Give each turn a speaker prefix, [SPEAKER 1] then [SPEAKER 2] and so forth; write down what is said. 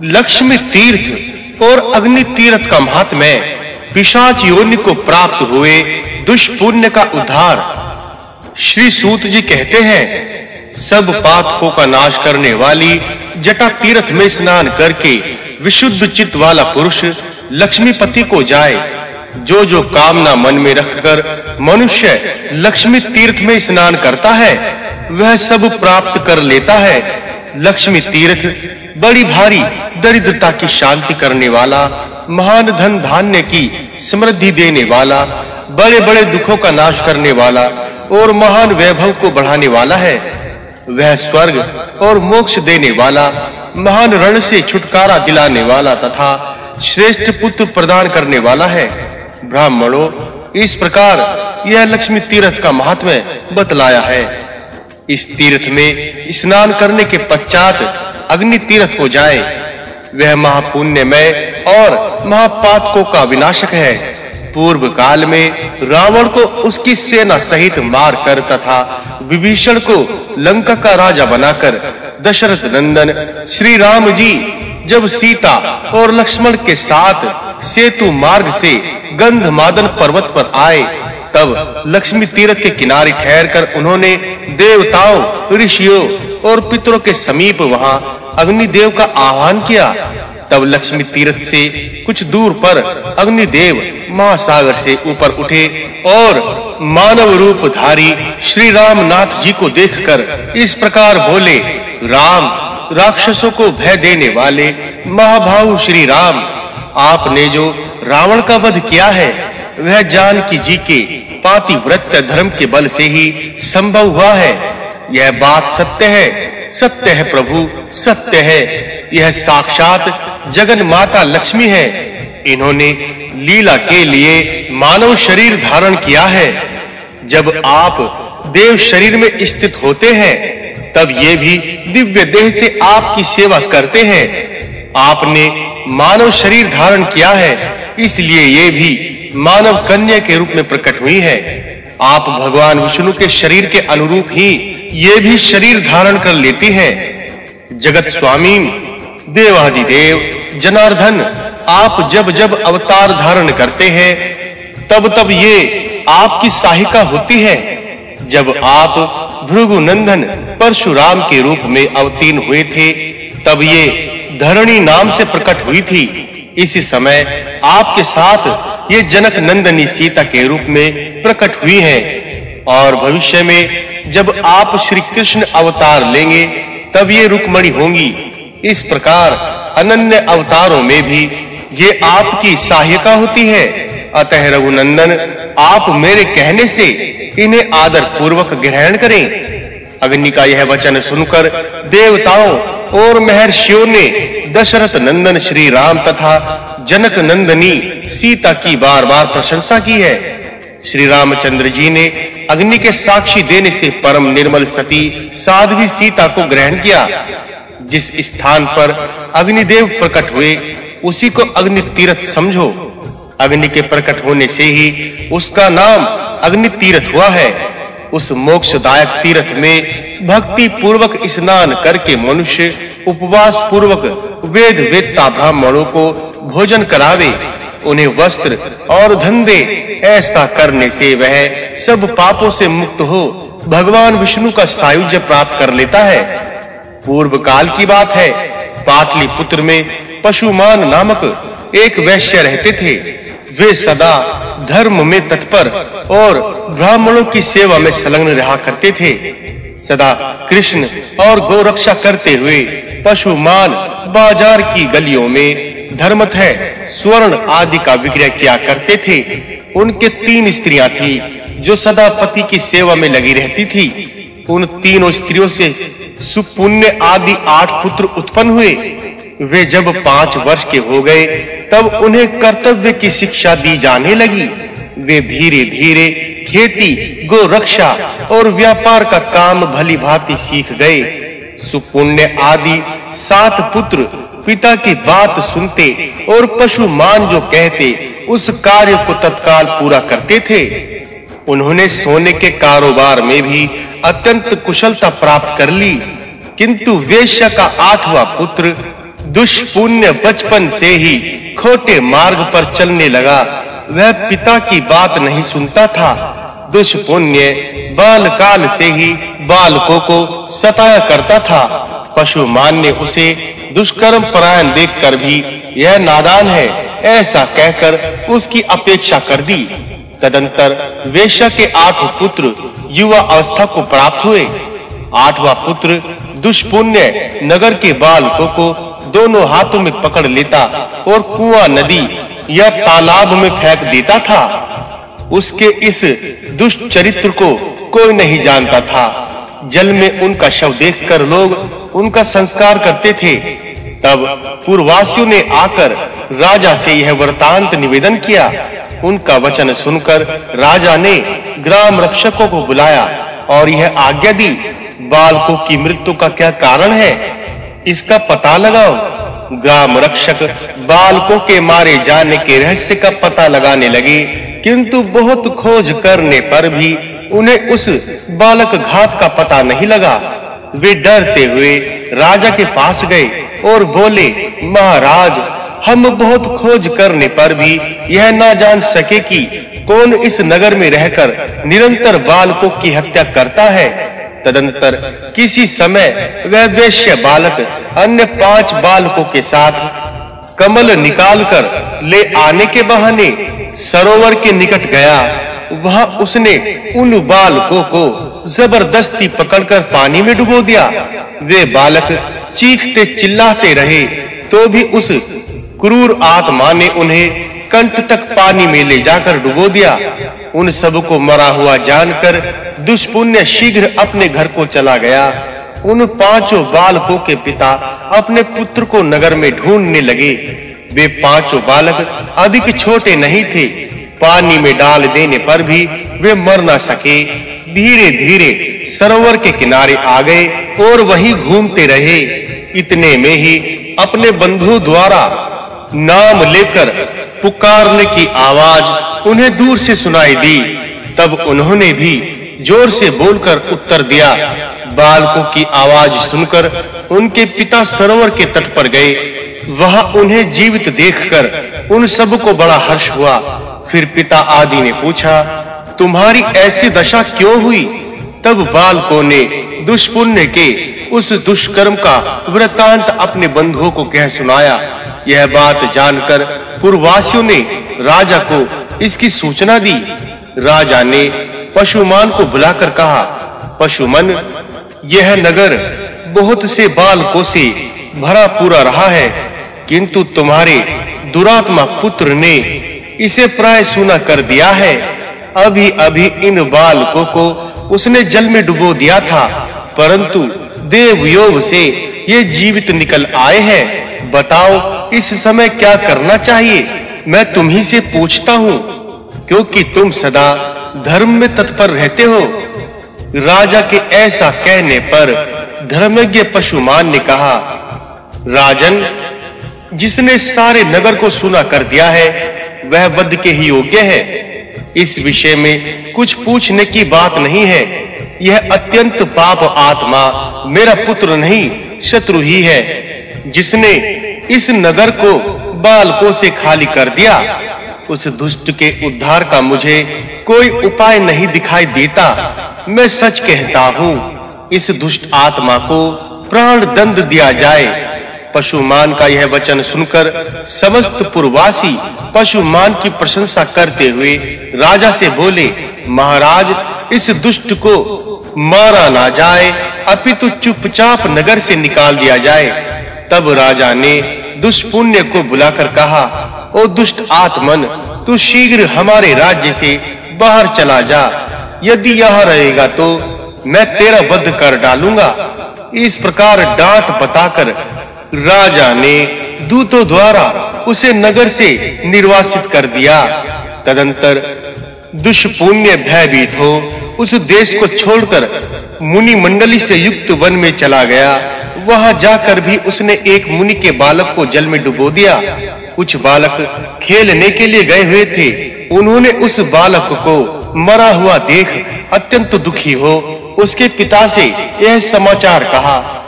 [SPEAKER 1] लक्ष्मी तीर्थ और अग्नि तीर्थ का महात्म्य पिशाच योनि को प्राप्त हुए दुष्पुण्य का उद्धार। श्री सूत जी कहते हैं, सब पातकों का नाश करने वाली जटा तीर्थ में स्नान करके विशुद्ध चित्त वाला पुरुष लक्ष्मीपति को जाए। जो जो कामना मन में रखकर मनुष्य लक्ष्मी तीर्थ में स्नान करता है, वह सब प्राप्त कर लेता है। लक्ष्मी तीर्थ, बड़ी भारी दरिद्रता की शांति करने वाला, महान धन धान्य की समृद्धि देने वाला, बड़े-बड़े दुखों का नाश करने वाला और महान वैभव को बढ़ाने वाला है। वह स्वर्ग और मोक्ष देने वाला, महान रण से छुटकारा दिलाने वाला तथा श्रेष्ठ पुत्र प्रदान करने वाला है। ब्राह्मणों, इस प्रकार यह लक्ष्मी तीर्थ का महात्म्य बतलाया है। इस तीर्थ में स्नान करने के पश्चात अग्नि तीर्थ को जाए। वह महापुण्यमय और महापातकों का विनाशक है। पूर्व काल में रावण को उसकी सेना सहित मार कर तथा विभीषण को लंका का राजा बनाकर दशरथ नंदन श्री राम जी, जब सीता और लक्ष्मण के साथ सेतु मार्ग से गंधमादन पर्वत पर आए, तब लक्ष्मी तीर्थ के किनारे ठहरकर उन्होंने देवताओं, ऋषियों और पितरों के समीप वहाँ अग्निदेव का आह्वान किया। तब लक्ष्मी तीर्थ से कुछ दूर पर अग्निदेव महासागर से ऊपर उठे और मानव रूप धारी श्री राम नाथ जी को देखकर इस प्रकार बोले, राम, राक्षसों को भय देने वाले महाभाव श्री राम आपने जो रावण का वध किया है वह जानकी जी के पातिव्रत धर्म के बल से ही संभव हुआ है। यह बात सत्य है। सत्य है प्रभु, सत्य है। यह साक्षात जगन माता लक्ष्मी है। इन्होंने लीला के लिए मानव शरीर धारण किया है। जब आप देव शरीर में स्थित होते हैं, तब ये भी दिव्य देह से आपकी सेवा करते हैं। आपने मानव शरीर धारण किया है, इसलिए ये भी मानव कन्या के रूप में प्रकट हुई है। आप भगवान विष्णु के शरीर के अनुरूप ही ये भी शरीर धारण कर लेती है। जगत स्वामी देवादिदेव जनार्दन, आप जब जब अवतार धारण करते हैं, तब तब ये आपकी सहायिका होती है। जब आप भृगु नंदन परशुराम के रूप में अवतीर्ण हुए थे, तब ये धरणी नाम से प्रकट हुई थी। इसी समय आपके साथ ये जनक नंदनी सीता के रूप में प्रकट हुई है और भविष्य में जब आप श्री कृष्ण अवतार लेंगे, तब ये रुक्मणी होंगी। इस प्रकार अनन्य अवतारों में भी ये आपकी सहायिका होती है। अतः रघुनंदन, आप मेरे कहने से इन्हें आदर पूर्वक ग्रहण करें। अग्नि का यह वचन सुनकर देवताओं और महर्षियों ने दशरथ नंदन श्री राम तथा जनक नंदनी सीता की बार-बार प्रशंसा की है। श्री रामचंद्र जी ने अग्नि के साक्षी देने से परम निर्मल सती साध्वी सीता को ग्रहण किया। जिस स्थान पर अग्निदेव प्रकट हुए, उसी को अग्नि तीर्थ समझो। अग्नि के प्रकट होने से ही उसका नाम अग्नि तीर्थ हुआ है। उस मोक्षदायक तीर्थ में भक्ति पूर्वक स्नान करके मनुष्य उपवास पूर्वक वेद वेदता ब्राह्मणों को भोजन करावे, उन्हें वस्त्र और धंधे ऐसा करने से वह सब पापों से मुक्त हो, भगवान विष्णु का सायुज्य प्राप्त कर लेता है। पूर्व काल की बात है पाटलिपुत्र में पशुमान नामक एक वैश्य रहते थे। वे सदा धर्म में तत्पर और ब्राह्मणों की सेवा में संलग्न रहा करते थे। सदा कृष्ण और गोरक्षा करते हुए पशुमान बाज़ार की गलियों में धर्मत है, स्वर्ण आदि का विक्रय किया करते थे। उनके तीन स्त्रियाँ थी, जो सदा पति की सेवा में लगी रहती थी। उन तीनों स्त्रियों से सुपुण्य आदि आठ पुत्र उत्पन्न हुए। वे जब पाँच वर्ष के हो गए, तब उन्हें कर्तव्य की शिक्षा दी जाने लगी। वे धीरे-धीरे खेती गो रक्षा और व्यापार का काम भली भांति सीख गए। सुपुण्य आदि सात पुत्र पिता की बात सुनते और पशु मान जो कहते, उस कार्य को तत्काल पूरा करते थे। उन्होंने सोने के कारोबार में भी अत्यंत कुशलता प्राप्त कर ली, किंतु वेश्या का आठवां पुत्र, दुष्पुण्य बचपन से ही खोटे मार्ग पर चलने लगा। वह पिता की बात नहीं सुनता था। दुष्पुण्य बाल काल से ही बालकों को सताया करता था। पशुमान ने उसे दुष्कर्म परायण देखकर भी यह नादान है, ऐसा कहकर उसकी अपेक्षा कर दी। तदंतर वेश्या के आठ पुत्र युवा अवस्था को प्राप्त हुए। आठवां पुत्र दुष्पुण्य नगर के बालकों को दोनों हाथों में पकड़ लेता और कुआँ नदी या तालाब में फेंक देता था। उसके इस दुष्ट चरित्र को कोई नहीं जानता था। जल में उनका शव देखकर लोग उनका संस्कार करते थे। तब पूर्ववासियों ने आकर राजा से यह वृतांत निवेदन किया। उनका वचन सुनकर राजा ने ग्राम रक्षकों को बुलाया और यह आज्ञा दी, बालकों की मृत्यु का क्या कारण है? इसका पता लगाओ। ग्राम रक्षक बालकों के मारे जाने के रहस्य का पता लगाने लगे, किंतु बहुत खोज करने पर भी उन्हें उस बालक घात का पता नहीं लगा। वे डरते हुए राजा के पास गए और बोले, महाराज, हम बहुत खोज करने पर भी यह ना जान सके कि कौन इस नगर में रहकर निरंतर बालकों की हत्या करता है। तदंतर किसी समय वह वैश्य बालक अन्य पाँच बालकों के साथ कमल निकालकर ले आने के बहाने सरोवर के निकट गया। वहाँ उसने उन बालकों को ज़बरदस्ती पकड़कर पानी में डुबो दिया। वे बालक चीखते चिल्लाते रहे तो भी उस क्रूर आत्मा ने उन्हें कंठ तक पानी में ले जाकर डुबो दिया। उन सबको मरा हुआ जानकर दुष्पुण्य शीघ्र अपने घर को चला गया। उन पाँचों बालकों के पिता अपने पुत्र को नगर में ढूँढने लगे। वे पाँचों बालक अधिक छोटे नहीं थे पानी में डाल देने पर भी वे मर ना सके। धीरे-धीरे सरोवर के किनारे आ गए और वहीं घूमते रहे। इतने में ही अपने बंधु द्वारा नाम लेकर पुकारने की आवाज़ उन्हें दूर से सुनाई दी। तब उन्होंने भी ज़ोर से बोलकर उत्तर दिया। बालकों की आवाज़ सुनकर उनके पिता सरोवर के तट पर गए। वहाँ उन्हें जीवित देखकर उन सबको बड़ा हर्ष हुआ। फिर पिता आदि ने पूछा, तुम्हारी ऐसी दशा क्यों हुई? तब बालकों ने दुष्पुण्य के उस दुष्कर्म का वृतांत अपने बंधुओं को कह सुनाया। यह बात जानकर पूर्ववासियों ने राजा को इसकी सूचना दी। राजा ने पशुमान को बुलाकर कहा, पशुमन, यह नगर बहुत से बालकों से भरा पूरा रहा है, किंतु तुम्हारे दुरात्मा पुत्र ने इसे प्राय सुना कर दिया है। अभी अभी इन बालकों को उसने जल में डुबो दिया था, परंतु देव योग से ये जीवित निकल आए हैं। बताओ, इस समय क्या करना चाहिए? मैं तुम्ही से पूछता हूँ, क्योंकि तुम सदा धर्म में तत्पर रहते हो। राजा के ऐसा कहने पर धर्मज्ञ पशुमान ने कहा, राजन, जिसने सारे नगर को सुना कर दिया है वह वध के ही योग्य है। इस विषय में कुछ पूछने की बात नहीं है। यह अत्यंत पाप आत्मा मेरा पुत्र नहीं, शत्रु ही है, जिसने इस नगर को बालकों से खाली कर दिया। उस दुष्ट के उद्धार का मुझे कोई उपाय नहीं दिखाई देता। मैं सच कहता हूँ, इस दुष्ट आत्मा को प्राण दंड दिया जाए पशुमान का यह वचन सुनकर समस्त पुरवासी पशुमान की प्रशंसा करते हुए राजा से बोले, महाराज, इस दुष्ट को मारा ना जाए, अपितु चुपचाप नगर से निकाल दिया जाए। तब राजा ने दुष्पुण्य को बुलाकर कहा, ओ दुष्ट आत्मन, तू शीघ्र हमारे राज्य से बाहर चला जा। यदि यहाँ रहेगा तो मैं तेरा वध कर डालूँगा। इस प्रकार डांट बताकर राजा ने दूतों द्वारा उसे नगर से निर्वासित कर दिया। तदंतर दुष्पुण्य भयभीत हो उस देश को छोड़कर मुनि मंडली से युक्त वन में चला गया। वहाँ जाकर भी उसने एक मुनि के बालक को जल में डुबो दिया। कुछ बालक खेलने के लिए गए हुए थे। उन्होंने उस बालक को मरा हुआ देख अत्यंत दुखी हो। उसके पिता से यह समाचार कहा